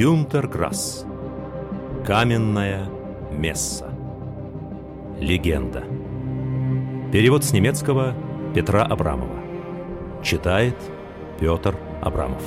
Гюнтер Грасс. Каменная месса. Легенда. Перевод с немецкого Петра Абрамова. Читает Петр Абрамов.